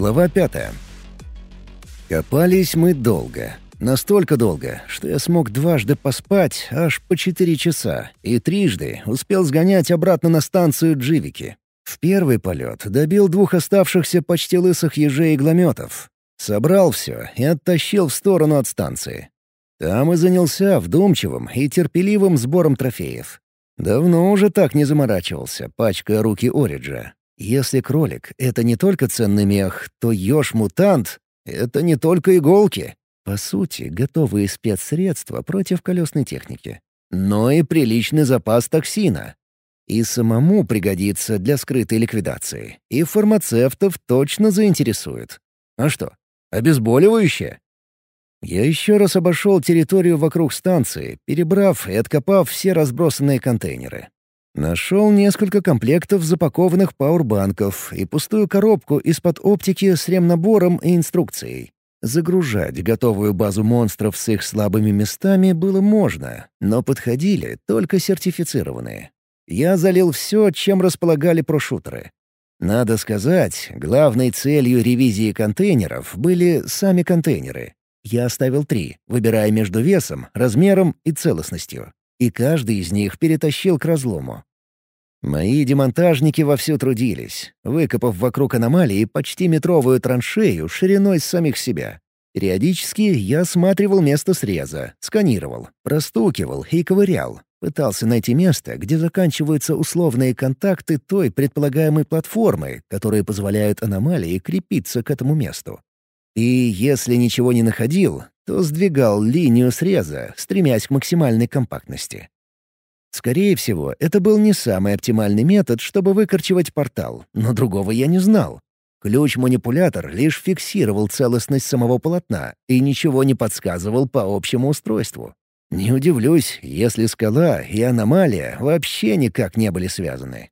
Глава пятая. Копались мы долго. Настолько долго, что я смог дважды поспать аж по четыре часа и трижды успел сгонять обратно на станцию Дживики. В первый полет добил двух оставшихся почти лысых ежей иглометов. Собрал все и оттащил в сторону от станции. Там и занялся вдумчивым и терпеливым сбором трофеев. Давно уже так не заморачивался, пачкая руки Ориджа. Если кролик — это не только ценный мех, то еж-мутант — это не только иголки. По сути, готовые спецсредства против колесной техники. Но и приличный запас токсина. И самому пригодится для скрытой ликвидации. И фармацевтов точно заинтересует. А что, обезболивающее? Я еще раз обошел территорию вокруг станции, перебрав и откопав все разбросанные контейнеры. Нашел несколько комплектов запакованных пауэрбанков и пустую коробку из-под оптики с ремнабором и инструкцией. Загружать готовую базу монстров с их слабыми местами было можно, но подходили только сертифицированные. Я залил все, чем располагали прошутеры. Надо сказать, главной целью ревизии контейнеров были сами контейнеры. Я оставил три, выбирая между весом, размером и целостностью. И каждый из них перетащил к разлому. Мои демонтажники вовсю трудились, выкопав вокруг аномалии почти метровую траншею шириной с самих себя. Периодически я осматривал место среза, сканировал, простукивал и ковырял. Пытался найти место, где заканчиваются условные контакты той предполагаемой платформы, которые позволяют аномалии крепиться к этому месту. И если ничего не находил, то сдвигал линию среза, стремясь к максимальной компактности. Скорее всего, это был не самый оптимальный метод, чтобы выкорчевать портал, но другого я не знал. Ключ-манипулятор лишь фиксировал целостность самого полотна и ничего не подсказывал по общему устройству. Не удивлюсь, если скала и аномалия вообще никак не были связаны.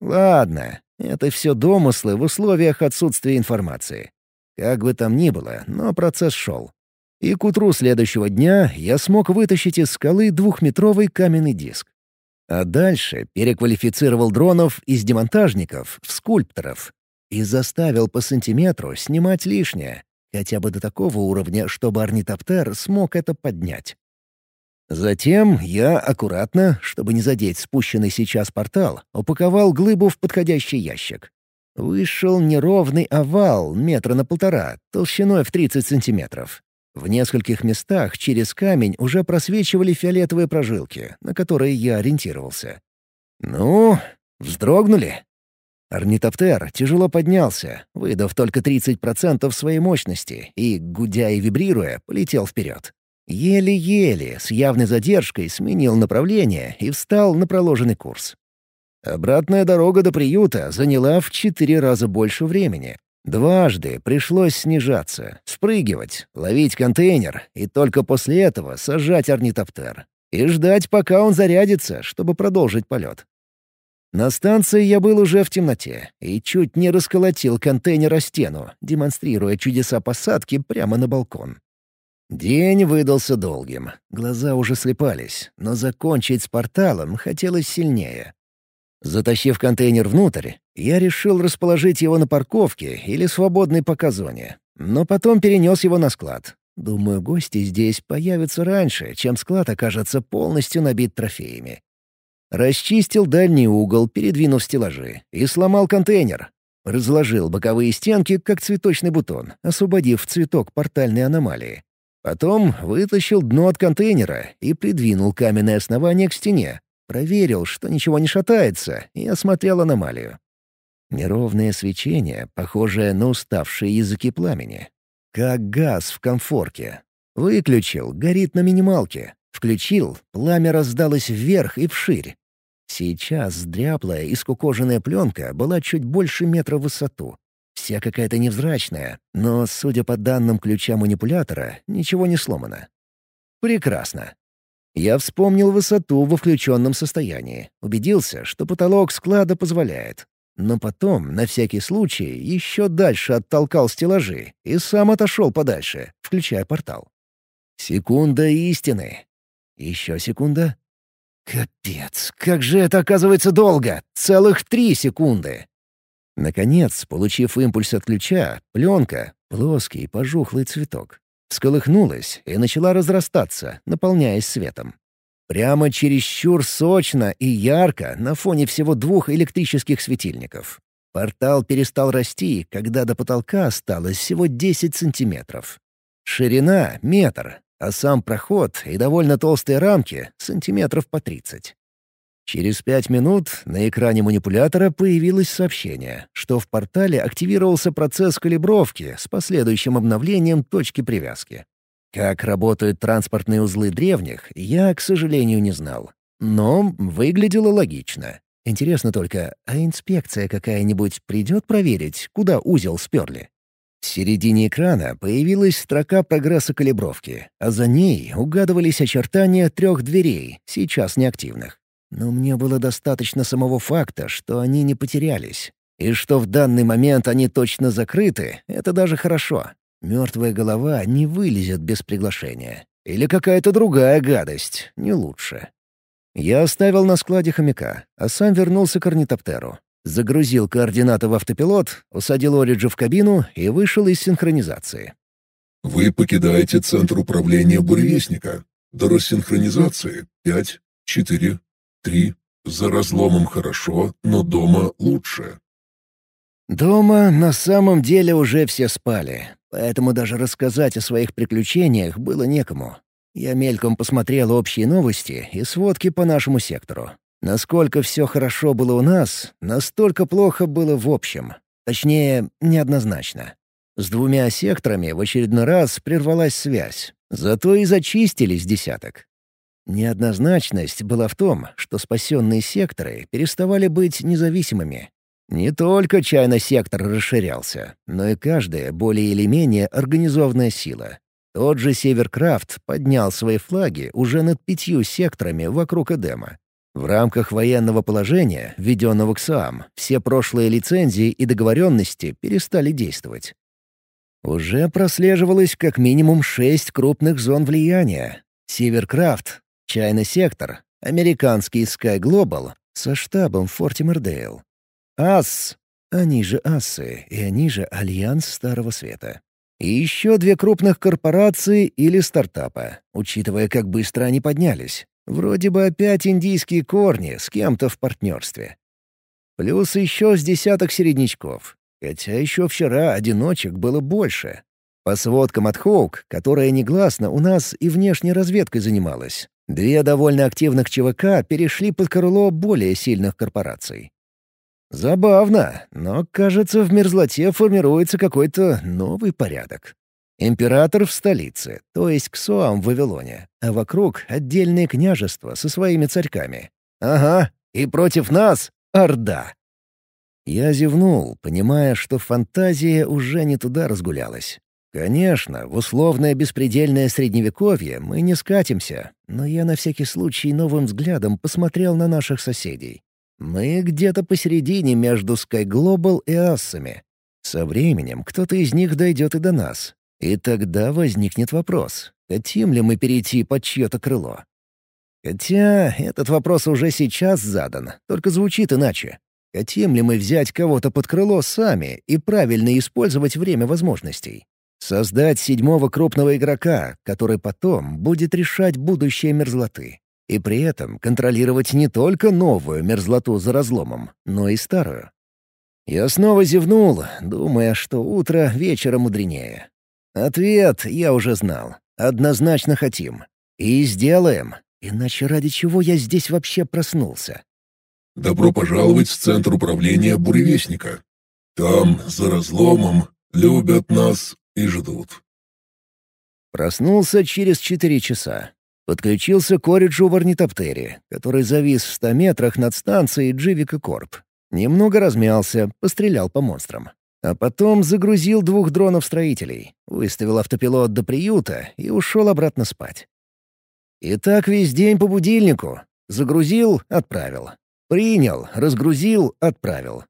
Ладно, это все домыслы в условиях отсутствия информации. Как бы там ни было, но процесс шел. И к утру следующего дня я смог вытащить из скалы двухметровый каменный диск. А дальше переквалифицировал дронов из демонтажников в скульпторов и заставил по сантиметру снимать лишнее, хотя бы до такого уровня, чтобы орнитоптер смог это поднять. Затем я аккуратно, чтобы не задеть спущенный сейчас портал, упаковал глыбу в подходящий ящик. Вышел неровный овал метра на полтора, толщиной в 30 сантиметров. В нескольких местах через камень уже просвечивали фиолетовые прожилки, на которые я ориентировался. «Ну, вздрогнули?» Орнитоптер тяжело поднялся, выдав только 30% своей мощности, и, гудя и вибрируя, полетел вперед. Еле-еле, с явной задержкой, сменил направление и встал на проложенный курс. Обратная дорога до приюта заняла в четыре раза больше времени. Дважды пришлось снижаться, спрыгивать, ловить контейнер и только после этого сажать орнитоптер. И ждать, пока он зарядится, чтобы продолжить полет. На станции я был уже в темноте и чуть не расколотил контейнер о стену, демонстрируя чудеса посадки прямо на балкон. День выдался долгим, глаза уже слепались, но закончить с порталом хотелось сильнее. Затащив контейнер внутрь, я решил расположить его на парковке или свободной пока зоне, но потом перенес его на склад. Думаю, гости здесь появятся раньше, чем склад окажется полностью набит трофеями. Расчистил дальний угол, передвинув стеллажи, и сломал контейнер. Разложил боковые стенки, как цветочный бутон, освободив цветок портальной аномалии. Потом вытащил дно от контейнера и придвинул каменное основание к стене, Проверил, что ничего не шатается, и осмотрел аномалию. Неровное свечение, похожее на уставшие языки пламени. Как газ в комфорке. Выключил, горит на минималке. Включил, пламя раздалось вверх и вширь. Сейчас дряблая и скукоженная пленка была чуть больше метра в высоту. Вся какая-то невзрачная, но, судя по данным ключа манипулятора, ничего не сломано. Прекрасно. Я вспомнил высоту во включенном состоянии, убедился, что потолок склада позволяет. Но потом, на всякий случай, еще дальше оттолкал стеллажи и сам отошел подальше, включая портал. Секунда истины. Еще секунда. Капец, как же это оказывается долго! Целых три секунды! Наконец, получив импульс от ключа, пленка, плоский пожухлый цветок, всколыхнулась и начала разрастаться, наполняясь светом. Прямо чересчур сочно и ярко на фоне всего двух электрических светильников. Портал перестал расти, когда до потолка осталось всего 10 сантиметров. Ширина — метр, а сам проход и довольно толстые рамки — сантиметров по 30. Через пять минут на экране манипулятора появилось сообщение, что в портале активировался процесс калибровки с последующим обновлением точки привязки. Как работают транспортные узлы древних, я, к сожалению, не знал. Но выглядело логично. Интересно только, а инспекция какая-нибудь придет проверить, куда узел сперли? В середине экрана появилась строка прогресса калибровки, а за ней угадывались очертания трех дверей, сейчас неактивных. Но мне было достаточно самого факта, что они не потерялись. И что в данный момент они точно закрыты, это даже хорошо. Мертвая голова не вылезет без приглашения. Или какая-то другая гадость, не лучше. Я оставил на складе хомяка, а сам вернулся к орнитоптеру. Загрузил координаты в автопилот, усадил Ориджи в кабину и вышел из синхронизации. «Вы покидаете центр управления буревестника. До рассинхронизации — пять, четыре, три. За разломом хорошо, но дома лучше». Дома на самом деле уже все спали, поэтому даже рассказать о своих приключениях было некому. Я мельком посмотрел общие новости и сводки по нашему сектору. Насколько все хорошо было у нас, настолько плохо было в общем. Точнее, неоднозначно. С двумя секторами в очередной раз прервалась связь. Зато и зачистились десяток. Неоднозначность была в том, что спасенные секторы переставали быть независимыми. Не только чайный сектор расширялся, но и каждая более или менее организованная сила. Тот же Северкрафт поднял свои флаги уже над пятью секторами вокруг Эдема. В рамках военного положения, введенного к СААМ, все прошлые лицензии и договоренности перестали действовать. Уже прослеживалось как минимум шесть крупных зон влияния. Северкрафт, Чайный сектор, американский Sky Global со штабом в Форте Мердейл, АС, они же асы, и они же Альянс Старого Света. И еще две крупных корпорации или стартапа, учитывая, как быстро они поднялись. Вроде бы опять индийские корни с кем-то в партнерстве. Плюс еще с десяток середнячков. Хотя еще вчера одиночек было больше. По сводкам от Хоук, которая негласно у нас и внешней разведкой занималась, две довольно активных ЧВК перешли под крыло более сильных корпораций. Забавно, но, кажется, в мерзлоте формируется какой-то новый порядок. Император в столице, то есть Ксоам в Вавилоне, а вокруг отдельные княжества со своими царьками. Ага, и против нас — Орда. Я зевнул, понимая, что фантазия уже не туда разгулялась. Конечно, в условное беспредельное средневековье мы не скатимся, но я на всякий случай новым взглядом посмотрел на наших соседей. Мы где-то посередине между Sky Global и Ассами. Со временем кто-то из них дойдет и до нас. И тогда возникнет вопрос, хотим ли мы перейти под чье-то крыло. Хотя этот вопрос уже сейчас задан, только звучит иначе. Хотим ли мы взять кого-то под крыло сами и правильно использовать время возможностей? Создать седьмого крупного игрока, который потом будет решать будущее мерзлоты и при этом контролировать не только новую мерзлоту за разломом, но и старую. Я снова зевнул, думая, что утро вечера мудренее. Ответ я уже знал. Однозначно хотим. И сделаем. Иначе ради чего я здесь вообще проснулся? «Добро пожаловать в Центр управления Буревестника. Там, за разломом, любят нас и ждут». Проснулся через четыре часа. Подключился к Ориджу в орнитоптере, который завис в ста метрах над станцией Дживика Корп. Немного размялся, пострелял по монстрам. А потом загрузил двух дронов-строителей, выставил автопилот до приюта и ушел обратно спать. И так весь день по будильнику. Загрузил — отправил. Принял, разгрузил — отправил.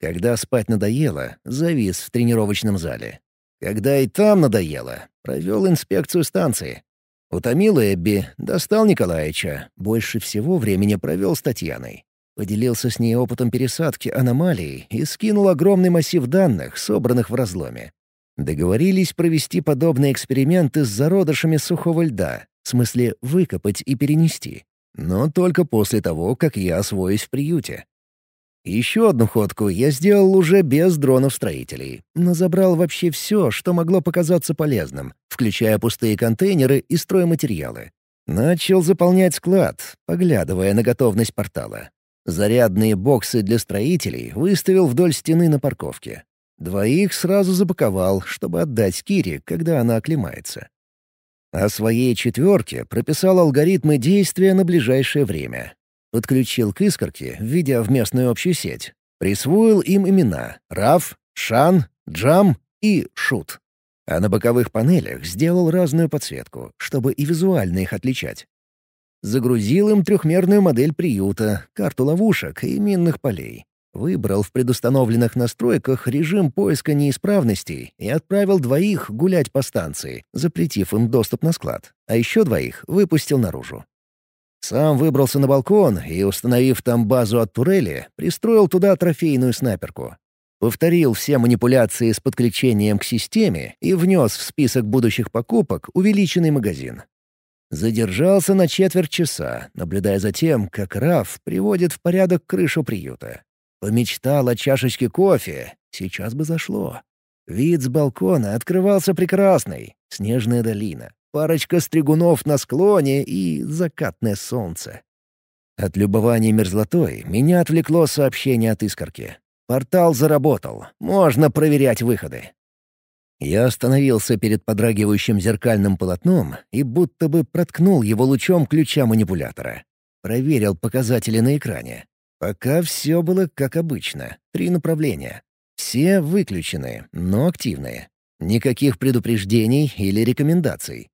Когда спать надоело, завис в тренировочном зале. Когда и там надоело, провел инспекцию станции. Утомил Эбби, достал Николаевича. Больше всего времени провел с Татьяной. Поделился с ней опытом пересадки аномалий и скинул огромный массив данных, собранных в разломе. Договорились провести подобные эксперименты с зародышами сухого льда, в смысле выкопать и перенести. Но только после того, как я освоюсь в приюте. Еще одну ходку я сделал уже без дронов-строителей, но забрал вообще все, что могло показаться полезным, включая пустые контейнеры и стройматериалы. Начал заполнять склад, поглядывая на готовность портала. Зарядные боксы для строителей выставил вдоль стены на парковке. Двоих сразу запаковал, чтобы отдать Кире, когда она оклемается. О своей четверке прописал алгоритмы действия на ближайшее время. Подключил к искорке, введя в местную общую сеть. Присвоил им имена — Раф, Шан, Джам и Шут. А на боковых панелях сделал разную подсветку, чтобы и визуально их отличать. Загрузил им трехмерную модель приюта, карту ловушек и минных полей. Выбрал в предустановленных настройках режим поиска неисправностей и отправил двоих гулять по станции, запретив им доступ на склад, а еще двоих выпустил наружу. Сам выбрался на балкон и, установив там базу от турели, пристроил туда трофейную снайперку. Повторил все манипуляции с подключением к системе и внес в список будущих покупок увеличенный магазин. Задержался на четверть часа, наблюдая за тем, как Раф приводит в порядок крышу приюта. Помечтал о чашечке кофе, сейчас бы зашло. Вид с балкона открывался прекрасный. Снежная долина, парочка стригунов на склоне и закатное солнце. От любования мерзлотой меня отвлекло сообщение от искорки. Портал заработал, можно проверять выходы. Я остановился перед подрагивающим зеркальным полотном и будто бы проткнул его лучом ключа манипулятора. Проверил показатели на экране. Пока все было как обычно. Три направления. Все выключены, но активные. Никаких предупреждений или рекомендаций.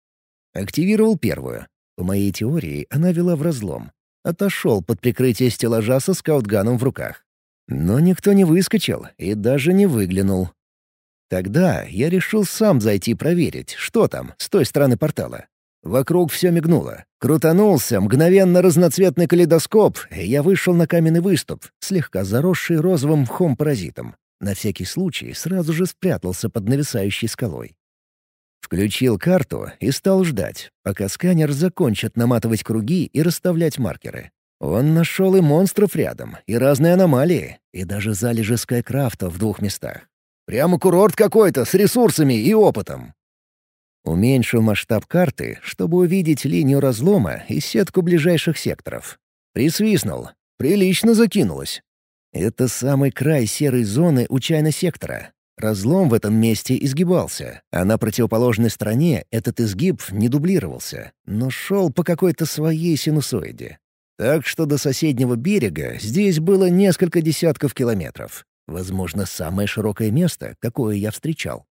Активировал первую. По моей теории, она вела в разлом. Отошел под прикрытие стеллажа со скаутганом в руках. Но никто не выскочил и даже не выглянул. Тогда я решил сам зайти проверить, что там, с той стороны портала. Вокруг все мигнуло. Крутанулся мгновенно разноцветный калейдоскоп, и я вышел на каменный выступ, слегка заросший розовым мхом-паразитом. На всякий случай сразу же спрятался под нависающей скалой. Включил карту и стал ждать, пока сканер закончит наматывать круги и расставлять маркеры. Он нашел и монстров рядом, и разные аномалии, и даже залежи Скайкрафта в двух местах. Прямо курорт какой-то, с ресурсами и опытом. Уменьшил масштаб карты, чтобы увидеть линию разлома и сетку ближайших секторов. Присвистнул. Прилично закинулось. Это самый край серой зоны у чайно-сектора. Разлом в этом месте изгибался, а на противоположной стороне этот изгиб не дублировался, но шел по какой-то своей синусоиде. Так что до соседнего берега здесь было несколько десятков километров. Возможно, самое широкое место, какое я встречал.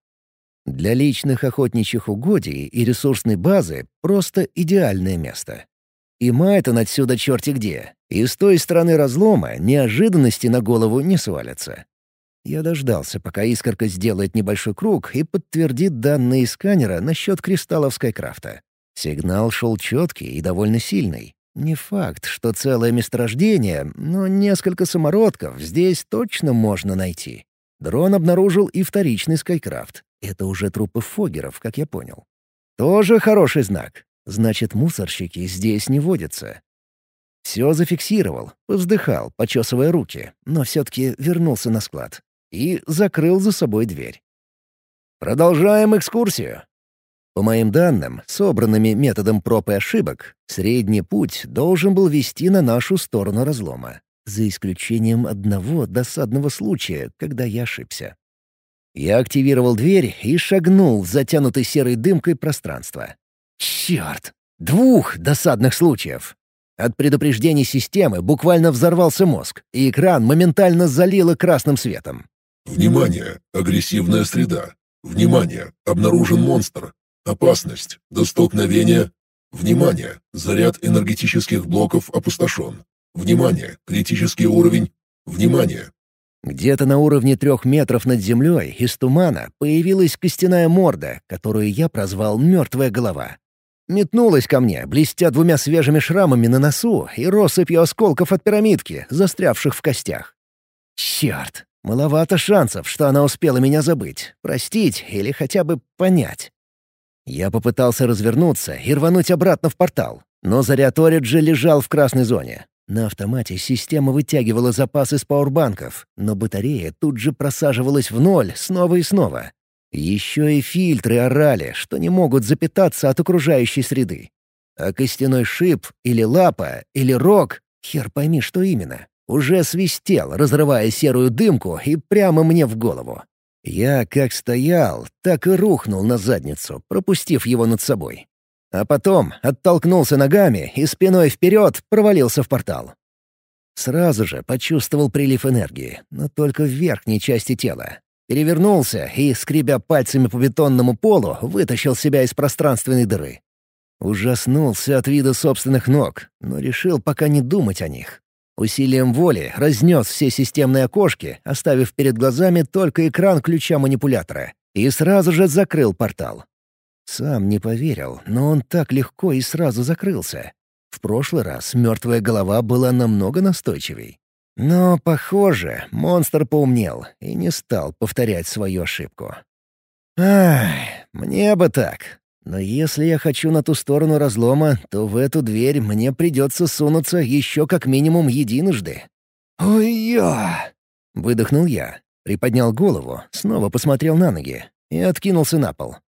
Для личных охотничьих угодий и ресурсной базы просто идеальное место. И Майтон отсюда черти где. И с той стороны разлома неожиданности на голову не свалятся. Я дождался, пока искорка сделает небольшой круг и подтвердит данные сканера насчет кристаллов Скайкрафта. Сигнал шел четкий и довольно сильный. Не факт, что целое месторождение, но несколько самородков здесь точно можно найти. Дрон обнаружил и вторичный Скайкрафт. Это уже трупы фогеров, как я понял. Тоже хороший знак. Значит, мусорщики здесь не водятся. Все зафиксировал, повздыхал, почесывая руки, но все-таки вернулся на склад и закрыл за собой дверь. «Продолжаем экскурсию», по моим данным, собранными методом проб и ошибок, средний путь должен был вести на нашу сторону разлома, за исключением одного досадного случая, когда я ошибся. Я активировал дверь и шагнул в затянутый серой дымкой пространство. Черт! Двух досадных случаев! От предупреждений системы буквально взорвался мозг, и экран моментально залило красным светом. «Внимание! Агрессивная среда! Внимание! Обнаружен монстр! Опасность. До столкновения. Внимание! Заряд энергетических блоков опустошен. Внимание! Критический уровень. Внимание! Где-то на уровне трех метров над землей из тумана появилась костяная морда, которую я прозвал «мертвая голова». метнулась ко мне, блестя двумя свежими шрамами на носу и россыпью осколков от пирамидки, застрявших в костях. Черт, маловато шансов, что она успела меня забыть, простить или хотя бы понять. Я попытался развернуться и рвануть обратно в портал, но заряд Ориджи лежал в красной зоне. На автомате система вытягивала запас из пауэрбанков, но батарея тут же просаживалась в ноль снова и снова. Еще и фильтры орали, что не могут запитаться от окружающей среды. А костяной шип или лапа или рог, хер пойми, что именно, уже свистел, разрывая серую дымку и прямо мне в голову. Я как стоял, так и рухнул на задницу, пропустив его над собой. А потом оттолкнулся ногами и спиной вперед провалился в портал. Сразу же почувствовал прилив энергии, но только в верхней части тела. Перевернулся и, скребя пальцами по бетонному полу, вытащил себя из пространственной дыры. Ужаснулся от вида собственных ног, но решил пока не думать о них. Усилием воли разнес все системные окошки, оставив перед глазами только экран ключа манипулятора, и сразу же закрыл портал. Сам не поверил, но он так легко и сразу закрылся. В прошлый раз мертвая голова была намного настойчивей. Но, похоже, монстр поумнел и не стал повторять свою ошибку. Ах, мне бы так. Но если я хочу на ту сторону разлома, то в эту дверь мне придется сунуться еще как минимум единожды. «Ой-я!» — выдохнул я, приподнял голову, снова посмотрел на ноги и откинулся на пол.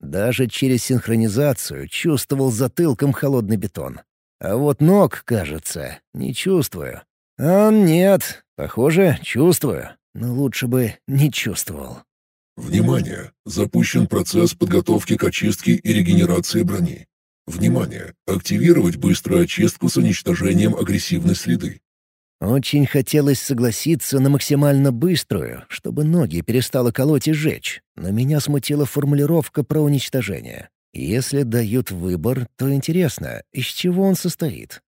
Даже через синхронизацию чувствовал затылком холодный бетон. А вот ног, кажется, не чувствую. А нет, похоже, чувствую, но лучше бы не чувствовал. Внимание! Запущен процесс подготовки к очистке и регенерации брони. Внимание! Активировать быструю очистку с уничтожением агрессивной следы. Очень хотелось согласиться на максимально быструю, чтобы ноги перестало колоть и жечь, но меня смутила формулировка про уничтожение. Если дают выбор, то интересно, из чего он состоит.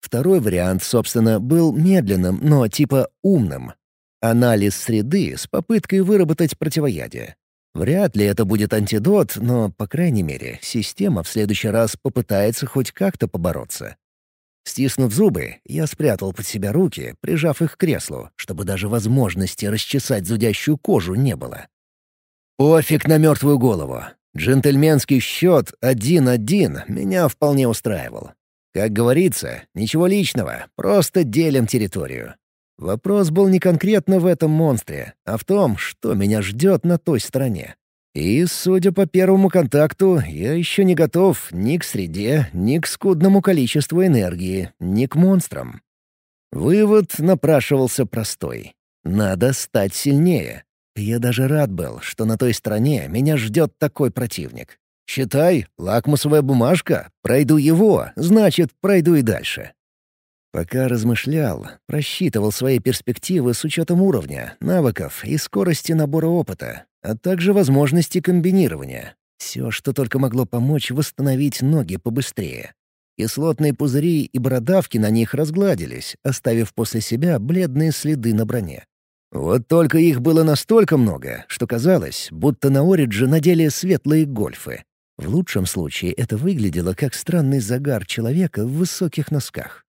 Второй вариант, собственно, был медленным, но типа умным. Анализ среды с попыткой выработать противоядие. Вряд ли это будет антидот, но, по крайней мере, система в следующий раз попытается хоть как-то побороться. Стиснув зубы, я спрятал под себя руки, прижав их к креслу, чтобы даже возможности расчесать зудящую кожу не было. Пофиг на мертвую голову. Джентльменский счет один-один меня вполне устраивал. Как говорится, ничего личного, просто делим территорию. Вопрос был не конкретно в этом монстре, а в том, что меня ждет на той стороне. И, судя по первому контакту, я еще не готов ни к среде, ни к скудному количеству энергии, ни к монстрам. Вывод напрашивался простой. Надо стать сильнее. Я даже рад был, что на той стороне меня ждет такой противник. Считай, лакмусовая бумажка. Пройду его, значит, пройду и дальше. Пока размышлял, просчитывал свои перспективы с учетом уровня, навыков и скорости набора опыта, а также возможности комбинирования. Все, что только могло помочь восстановить ноги побыстрее. Кислотные пузыри и бородавки на них разгладились, оставив после себя бледные следы на броне. Вот только их было настолько много, что казалось, будто на Оридже надели светлые гольфы. В лучшем случае это выглядело как странный загар человека в высоких носках.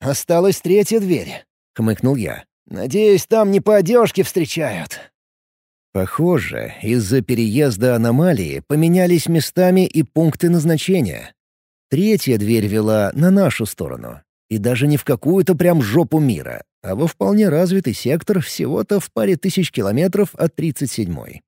«Осталась третья дверь», — хмыкнул я. «Надеюсь, там не по одежке встречают». Похоже, из-за переезда аномалии поменялись местами и пункты назначения. Третья дверь вела на нашу сторону. И даже не в какую-то прям жопу мира, а во вполне развитый сектор всего-то в паре тысяч километров от 37-й.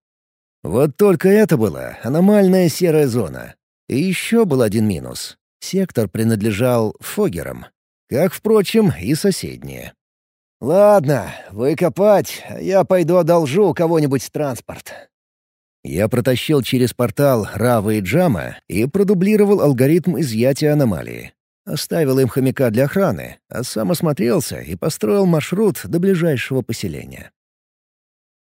Вот только это была аномальная серая зона. И еще был один минус. Сектор принадлежал Фогерам. Как, впрочем, и соседние. «Ладно, вы копать, я пойду одолжу у кого-нибудь транспорт». Я протащил через портал Рава и Джама и продублировал алгоритм изъятия аномалии. Оставил им хомяка для охраны, а сам осмотрелся и построил маршрут до ближайшего поселения.